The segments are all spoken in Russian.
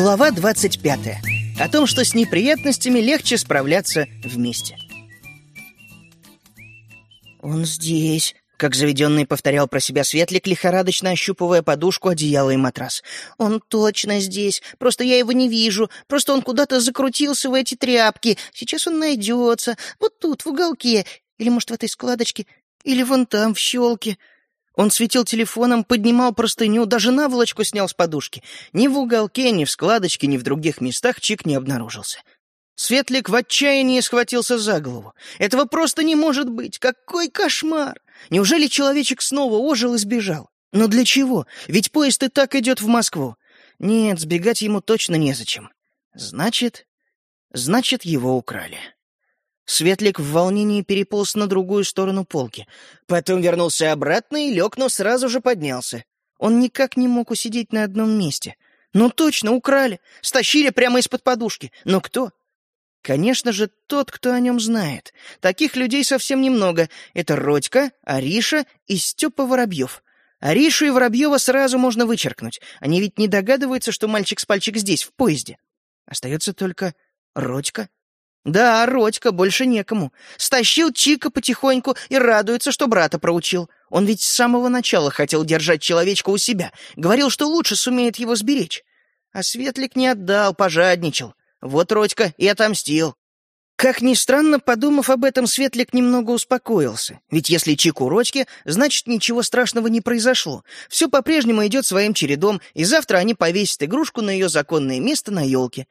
Глава 25. О том, что с неприятностями легче справляться вместе. «Он здесь», — как заведенный повторял про себя Светлик, лихорадочно ощупывая подушку, одеяло и матрас. «Он точно здесь. Просто я его не вижу. Просто он куда-то закрутился в эти тряпки. Сейчас он найдется. Вот тут, в уголке. Или, может, в этой складочке. Или вон там, в щелке». Он светил телефоном, поднимал простыню, даже наволочку снял с подушки. Ни в уголке, ни в складочке, ни в других местах Чик не обнаружился. Светлик в отчаянии схватился за голову. Этого просто не может быть! Какой кошмар! Неужели человечек снова ожил и сбежал? Но для чего? Ведь поезд и так идет в Москву. Нет, сбегать ему точно незачем. Значит... Значит, его украли. Светлик в волнении переполз на другую сторону полки. Потом вернулся обратно и лег, но сразу же поднялся. Он никак не мог усидеть на одном месте. Ну точно, украли. Стащили прямо из-под подушки. Но кто? Конечно же, тот, кто о нем знает. Таких людей совсем немного. Это Родька, Ариша и Степа Воробьев. Аришу и Воробьева сразу можно вычеркнуть. Они ведь не догадываются, что мальчик с пальчик здесь, в поезде. Остается только Родька да, Родька, больше некому. Стащил Чика потихоньку и радуется, что брата проучил. Он ведь с самого начала хотел держать человечка у себя. Говорил, что лучше сумеет его сберечь. А Светлик не отдал, пожадничал. Вот Родька и отомстил. Как ни странно, подумав об этом, Светлик немного успокоился. Ведь если Чик у Родьки, значит, ничего страшного не произошло. Все по-прежнему идет своим чередом, и завтра они повесят игрушку на ее законное место на елке.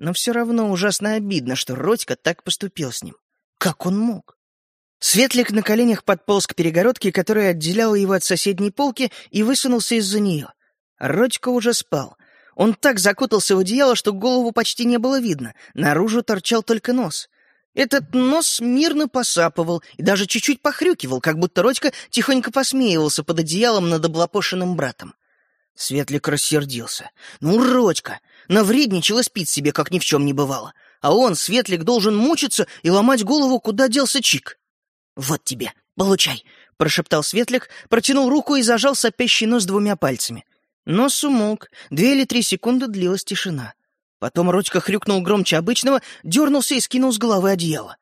Но все равно ужасно обидно, что Родька так поступил с ним. Как он мог? Светлик на коленях подполз к перегородке, которая отделяла его от соседней полки, и высунулся из-за нее. Родька уже спал. Он так закутался в одеяло, что голову почти не было видно. Наружу торчал только нос. Этот нос мирно посапывал и даже чуть-чуть похрюкивал, как будто Родька тихонько посмеивался под одеялом над облапошенным братом. Светлик рассердился. «Ну, Родька, навредничал и спит себе, как ни в чем не бывало. А он, Светлик, должен мучиться и ломать голову, куда делся Чик». «Вот тебе, получай», — прошептал Светлик, протянул руку и зажал сопящий нос двумя пальцами. Нос умолк. Две или три секунды длилась тишина. Потом Родька хрюкнул громче обычного, дернулся и скинул с головы одеяло.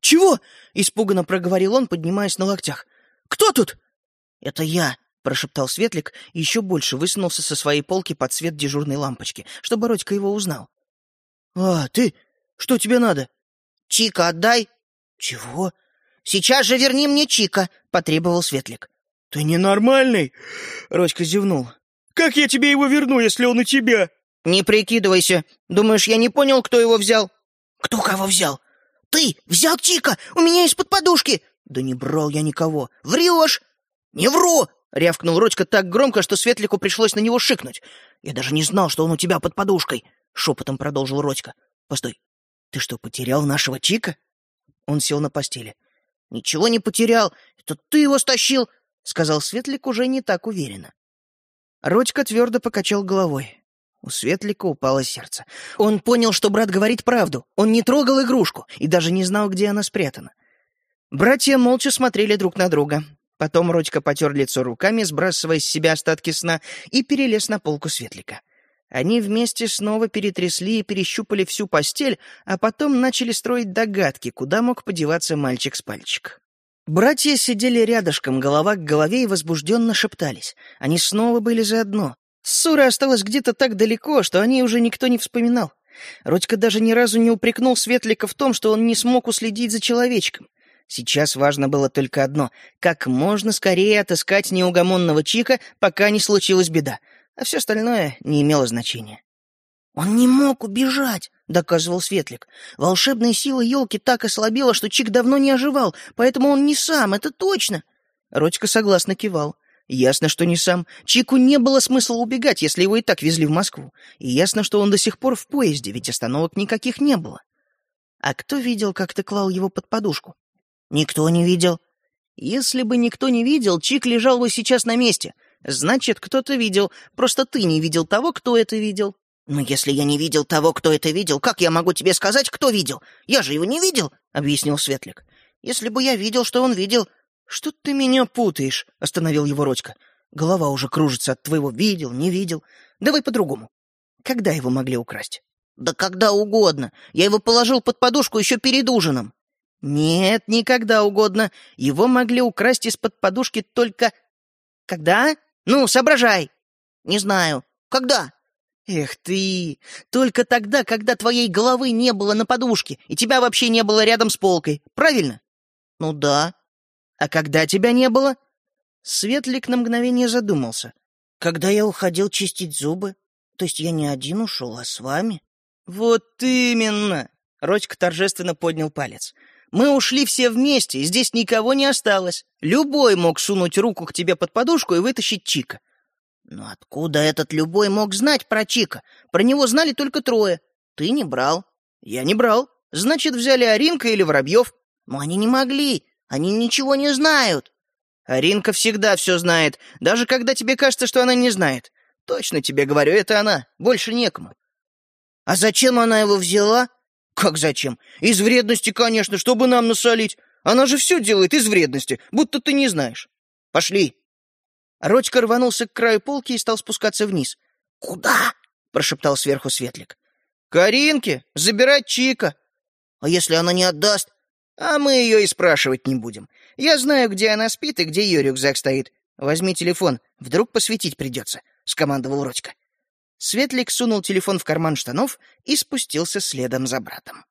«Чего?» — испуганно проговорил он, поднимаясь на локтях. «Кто тут?» «Это я», — прошептал Светлик и еще больше высунулся со своей полки под свет дежурной лампочки, чтобы Родька его узнал. «А, ты? Что тебе надо?» «Чика отдай». «Чего?» «Сейчас же верни мне Чика», — потребовал Светлик. «Ты ненормальный?» — Родька зевнул. «Как я тебе его верну, если он у тебя?» «Не прикидывайся. Думаешь, я не понял, кто его взял?» «Кто кого взял?» «Ты взял Чика! У меня из-под подушки!» «Да не брал я никого!» «Врешь!» «Не вру! — рявкнул Родька так громко, что Светлику пришлось на него шикнуть. «Я даже не знал, что он у тебя под подушкой», — шепотом продолжил Родька. «Постой, ты что, потерял нашего Чика?» Он сел на постели. «Ничего не потерял, это ты его стащил», — сказал Светлик уже не так уверенно. Родька твердо покачал головой. У Светлика упало сердце. Он понял, что брат говорит правду. Он не трогал игрушку и даже не знал, где она спрятана. Братья молча смотрели друг на друга. Потом Родька потер лицо руками, сбрасывая с себя остатки сна, и перелез на полку светлика. Они вместе снова перетрясли и перещупали всю постель, а потом начали строить догадки, куда мог подеваться мальчик с пальчик. Братья сидели рядышком, голова к голове, и возбужденно шептались. Они снова были заодно. Ссора осталась где-то так далеко, что о ней уже никто не вспоминал. Родька даже ни разу не упрекнул Светлика в том, что он не смог уследить за человечком. Сейчас важно было только одно — как можно скорее отыскать неугомонного Чика, пока не случилась беда, а все остальное не имело значения. «Он не мог убежать», — доказывал Светлик. «Волшебная сила елки так ослабела, что Чик давно не оживал, поэтому он не сам, это точно». Родька согласно кивал. Ясно, что не сам. Чику не было смысла убегать, если его и так везли в Москву. И ясно, что он до сих пор в поезде, ведь остановок никаких не было. А кто видел, как ты клал его под подушку? Никто не видел. Если бы никто не видел, Чик лежал бы сейчас на месте. Значит, кто-то видел. Просто ты не видел того, кто это видел. Но если я не видел того, кто это видел, как я могу тебе сказать, кто видел? Я же его не видел, объяснил Светлик. Если бы я видел, что он видел... Что ты меня путаешь? Остановил его Родька. Голова уже кружится от твоего видел, не видел. Давай по-другому. Когда его могли украсть? Да когда угодно. Я его положил под подушку еще перед ужином. Нет, никогда угодно. Его могли украсть из-под подушки только... Когда? Ну, соображай. Не знаю. Когда? Эх ты! Только тогда, когда твоей головы не было на подушке, и тебя вообще не было рядом с полкой. Правильно? Ну да. А когда тебя не было? Светлик на мгновение задумался. Когда я уходил чистить зубы. То есть я не один ушел, а с вами. Вот именно! Родька торжественно поднял палец. Мы ушли все вместе, и здесь никого не осталось. Любой мог сунуть руку к тебе под подушку и вытащить Чика. Но откуда этот любой мог знать про Чика? Про него знали только трое. Ты не брал. Я не брал. Значит, взяли Аринка или Воробьев. Но они не могли. Они ничего не знают. Аринка всегда все знает, даже когда тебе кажется, что она не знает. Точно тебе говорю, это она. Больше некому. А зачем она его взяла? Как зачем? Из вредности, конечно, чтобы нам насолить. Она же все делает из вредности, будто ты не знаешь. Пошли. Родька рванулся к краю полки и стал спускаться вниз. «Куда?» — прошептал сверху Светлик. «Каринке! Забирать Чика!» «А если она не отдаст?» «А мы ее и спрашивать не будем. Я знаю, где она спит и где ее рюкзак стоит. Возьми телефон, вдруг посветить придется», — скомандовал Родька. Светлик сунул телефон в карман штанов и спустился следом за братом.